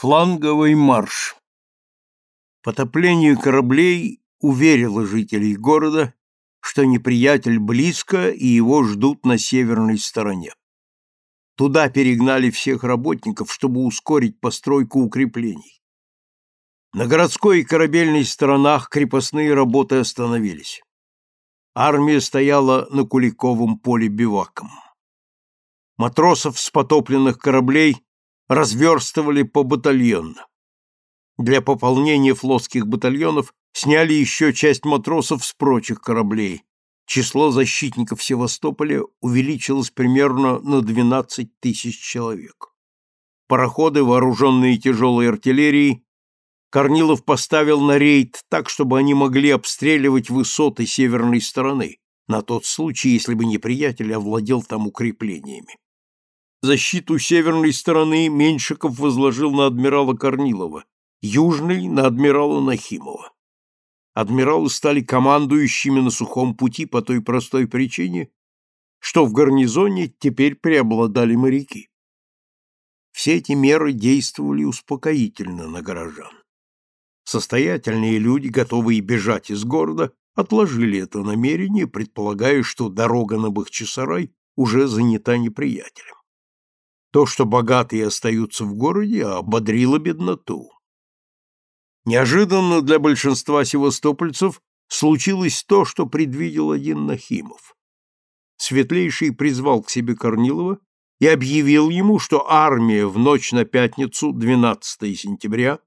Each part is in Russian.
Фланговый марш. Потопление кораблей уверило жителей города, что неприятель близко и его ждут на северной стороне. Туда перегнали всех работников, чтобы ускорить постройку укреплений. На городской и корабельной сторонах крепостные работы остановились. Армия стояла на Куликовом поле биваком. Матросов с потопленных кораблей разверстывали по батальонно. Для пополнения флотских батальонов сняли еще часть матросов с прочих кораблей. Число защитников Севастополя увеличилось примерно на 12 тысяч человек. Пароходы, вооруженные тяжелой артиллерией, Корнилов поставил на рейд так, чтобы они могли обстреливать высоты северной стороны, на тот случай, если бы неприятель овладел там укреплениями. Защиту северной стороны Меньшиков возложил на адмирала Корнилова, южной — на адмирала Нахимова. Адмиралы стали командующими на сухом пути по той простой причине, что в гарнизоне теперь преобладали моряки. Все эти меры действовали успокоительно на горожан. Состоятельные люди, готовые бежать из города, отложили это намерение, предполагая, что дорога на Бахчисарай уже занята неприятелем. То, что богатые остаются в городе, ободрило бедноту. Неожиданно для большинства севастопольцев случилось то, что предвидел один Нахимов. Светлейший призвал к себе Корнилова и объявил ему, что армия в ночь на пятницу, 12 сентября,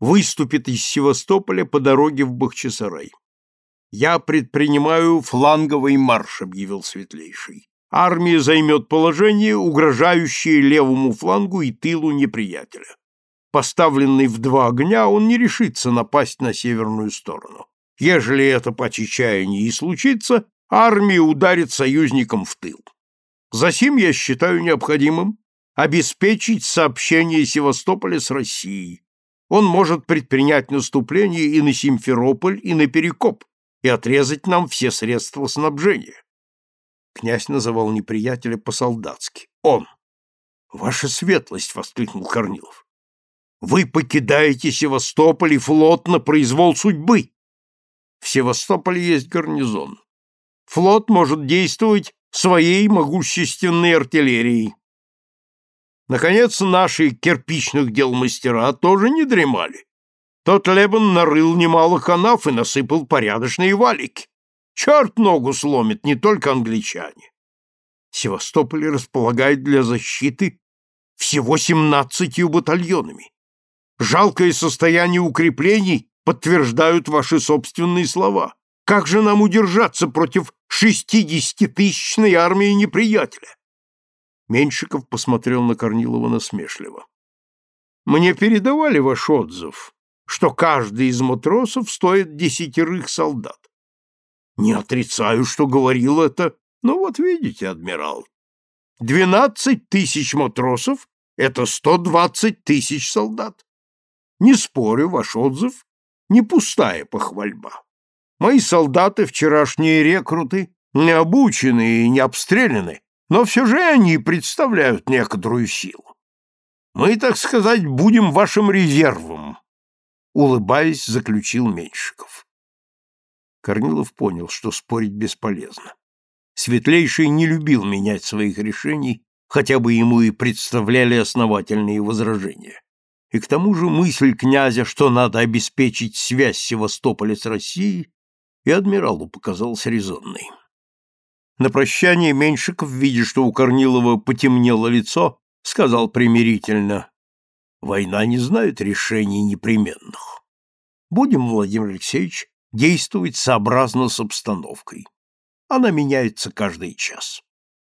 выступит из Севастополя по дороге в Бахчисарай. «Я предпринимаю фланговый марш», — объявил Светлейший армия займет положение, угрожающее левому флангу и тылу неприятеля. Поставленный в два огня, он не решится напасть на северную сторону. Ежели это по чечаянию и случится, армия ударит союзникам в тыл. Засим я считаю необходимым обеспечить сообщение Севастополя с Россией. Он может предпринять наступление и на Симферополь, и на Перекоп, и отрезать нам все средства снабжения. Князь называл неприятеля по-солдатски. Он. Ваша светлость, воскликнул Корнилов. Вы покидаете Севастополь и флот на произвол судьбы. В Севастополе есть гарнизон. Флот может действовать своей могущественной артиллерией. Наконец, наши кирпичных дел мастера тоже не дремали. Тот Лебан нарыл немало канав и насыпал порядочные валики. Черт ногу сломит, не только англичане. Севастополь располагает для защиты всего семнадцатью батальонами. Жалкое состояние укреплений подтверждают ваши собственные слова. Как же нам удержаться против шестидесятитысячной армии неприятеля? Меньшиков посмотрел на Корнилова насмешливо. Мне передавали ваш отзыв, что каждый из матросов стоит десятерых солдат. Не отрицаю, что говорил это, но вот видите, адмирал, двенадцать тысяч матросов — это сто двадцать тысяч солдат. Не спорю, ваш отзыв — не пустая похвальба. Мои солдаты, вчерашние рекруты, не обучены и не обстреляны, но все же они представляют некоторую силу. Мы, так сказать, будем вашим резервом, — улыбаясь, заключил Меньшиков. Корнилов понял, что спорить бесполезно. Светлейший не любил менять своих решений, хотя бы ему и представляли основательные возражения. И к тому же мысль князя, что надо обеспечить связь Севастополя с Россией, и адмиралу показалась резонной. На прощание Меньшиков, видя, что у Корнилова потемнело лицо, сказал примирительно, «Война не знает решений непременных. Будем, Владимир Алексеевич, действовать сообразно с обстановкой. Она меняется каждый час.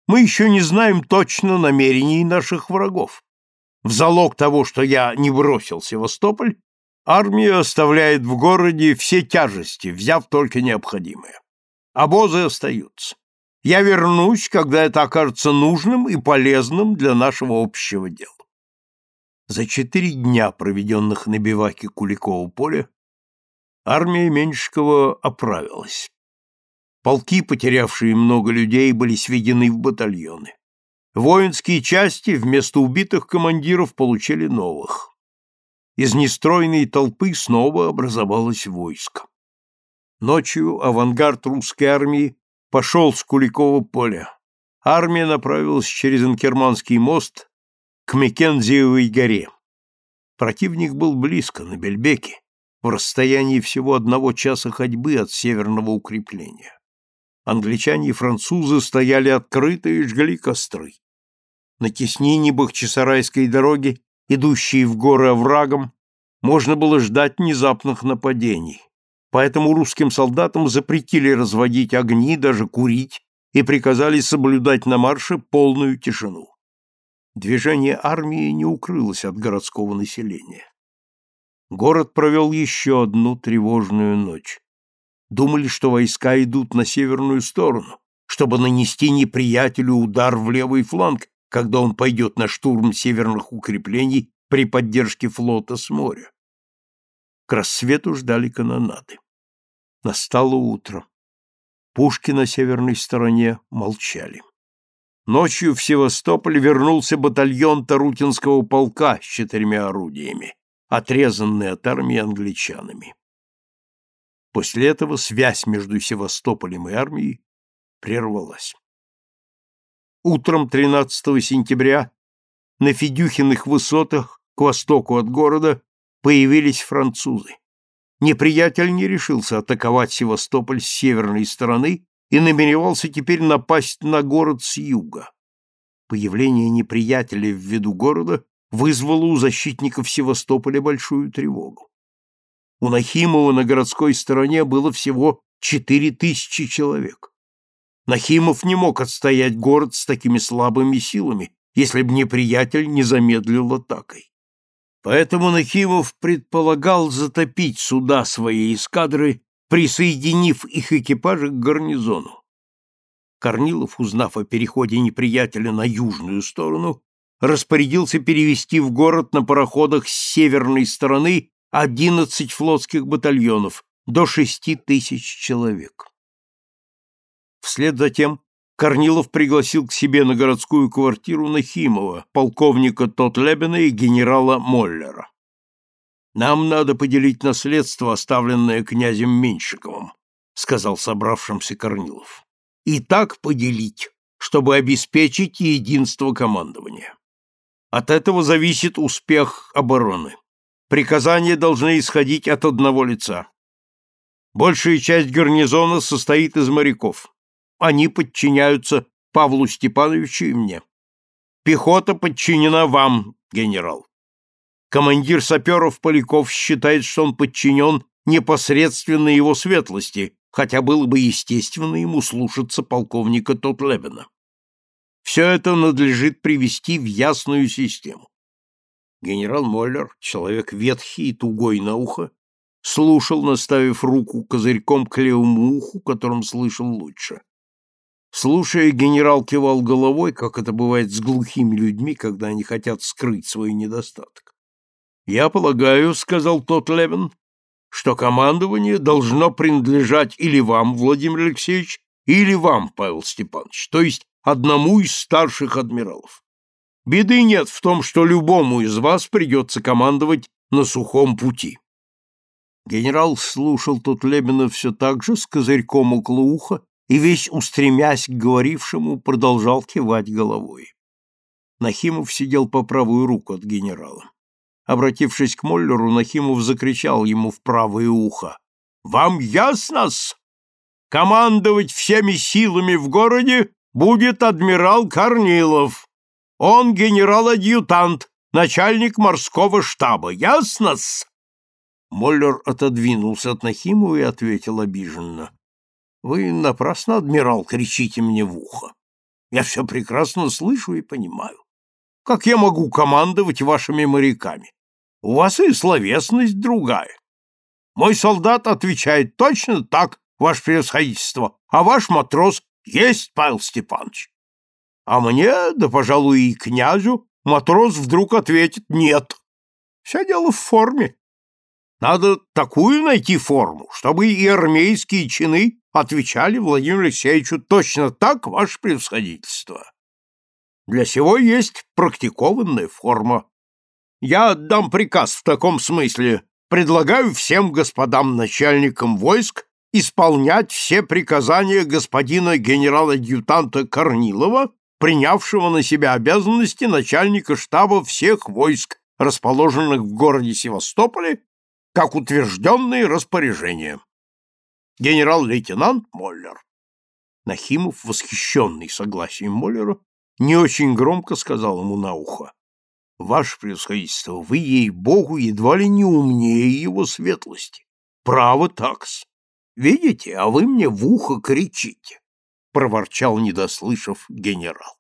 Мы еще не знаем точно намерений наших врагов. В залог того, что я не бросил Севастополь, армия оставляет в городе все тяжести, взяв только необходимое. Обозы остаются. Я вернусь, когда это окажется нужным и полезным для нашего общего дела. За четыре дня, проведенных на биваке Куликового поля, армия Меньшикова оправилась. Полки, потерявшие много людей, были сведены в батальоны. Воинские части вместо убитых командиров получили новых. Из нестройной толпы снова образовалось войско. Ночью авангард русской армии пошел с Куликова поля. Армия направилась через Инкерманский мост к Мекензиевой горе. Противник был близко, на Бельбеке, в расстоянии всего одного часа ходьбы от северного укрепления. Англичане и французы стояли открыто и жгли костры. На теснине Бахчисарайской дороги, идущей в горы оврагом, можно было ждать внезапных нападений. Поэтому русским солдатам запретили разводить огни, даже курить, и приказали соблюдать на марше полную тишину. Движение армии не укрылось от городского населения. Город провел еще одну тревожную ночь. Думали, что войска идут на северную сторону, чтобы нанести неприятелю удар в левый фланг, когда он пойдет на штурм северных укреплений при поддержке флота с моря. К рассвету ждали канонады. Настало утро. Пушки на северной стороне молчали. Ночью в Севастополь вернулся батальон Тарутинского полка с четырьмя орудиями, отрезанный от армии англичанами. После этого связь между Севастополем и армией прервалась. Утром 13 сентября на Федюхиных высотах к востоку от города появились французы. Неприятель не решился атаковать Севастополь с северной стороны и намеревался теперь напасть на город с юга. Появление неприятеля в виду города вызвало у защитников Севастополя большую тревогу. У Нахимова на городской стороне было всего четыре тысячи человек. Нахимов не мог отстоять город с такими слабыми силами, если бы неприятель не замедлил атакой. Поэтому Нахимов предполагал затопить суда своей эскадры присоединив их экипажи к гарнизону. Корнилов, узнав о переходе неприятеля на южную сторону, распорядился перевести в город на пароходах с северной стороны 11 флотских батальонов, до 6 тысяч человек. Вслед за тем Корнилов пригласил к себе на городскую квартиру Нахимова, полковника Тотлебена и генерала Моллера. Нам надо поделить наследство, оставленное князем Меньшиковым, сказал собравшимся Корнилов. И так поделить, чтобы обеспечить единство командования. От этого зависит успех обороны. Приказания должны исходить от одного лица. Большая часть гарнизона состоит из моряков. Они подчиняются Павлу Степановичу и мне. Пехота подчинена вам, генерал. Командир саперов Поляков считает, что он подчинен непосредственно его светлости, хотя было бы естественно ему слушаться полковника Тотлебена. Все это надлежит привести в ясную систему. Генерал Моллер, человек ветхий и тугой на ухо, слушал, наставив руку козырьком к левому уху, которым слышал лучше. Слушая, генерал кивал головой, как это бывает с глухими людьми, когда они хотят скрыть свой недостаток. «Я полагаю, — сказал тот Левин, — что командование должно принадлежать или вам, Владимир Алексеевич, или вам, Павел Степанович, то есть одному из старших адмиралов. Беды нет в том, что любому из вас придется командовать на сухом пути». Генерал слушал тот Лебена все так же, с козырьком около уха, и весь устремясь к говорившему, продолжал кивать головой. Нахимов сидел по правую руку от генерала. Обратившись к Моллеру, Нахимов закричал ему в правое ухо. «Вам ясно-с? Командовать всеми силами в городе будет адмирал Корнилов. Он генерал-адъютант, начальник морского штаба. Ясно-с?» Моллер отодвинулся от Нахимова и ответил обиженно. «Вы напрасно, адмирал, кричите мне в ухо. Я все прекрасно слышу и понимаю. Как я могу командовать вашими моряками? У вас и словесность другая. Мой солдат отвечает точно так, ваше превосходительство, а ваш матрос есть Павел Степанович. А мне, да, пожалуй, и князю, матрос вдруг ответит «нет». Все дело в форме. Надо такую найти форму, чтобы и армейские чины отвечали Владимиру Алексеевичу точно так, ваше превосходительство. Для сего есть практикованная форма. Я отдам приказ в таком смысле. Предлагаю всем господам начальникам войск исполнять все приказания господина генерал-адъютанта Корнилова, принявшего на себя обязанности начальника штаба всех войск, расположенных в городе Севастополе, как утвержденные распоряжения. Генерал-лейтенант Моллер. Нахимов, восхищенный согласием Моллера, не очень громко сказал ему на ухо. — Ваше превосходительство, вы, ей-богу, едва ли не умнее его светлости. Право такс. Видите, а вы мне в ухо кричите, — проворчал, недослышав генерал.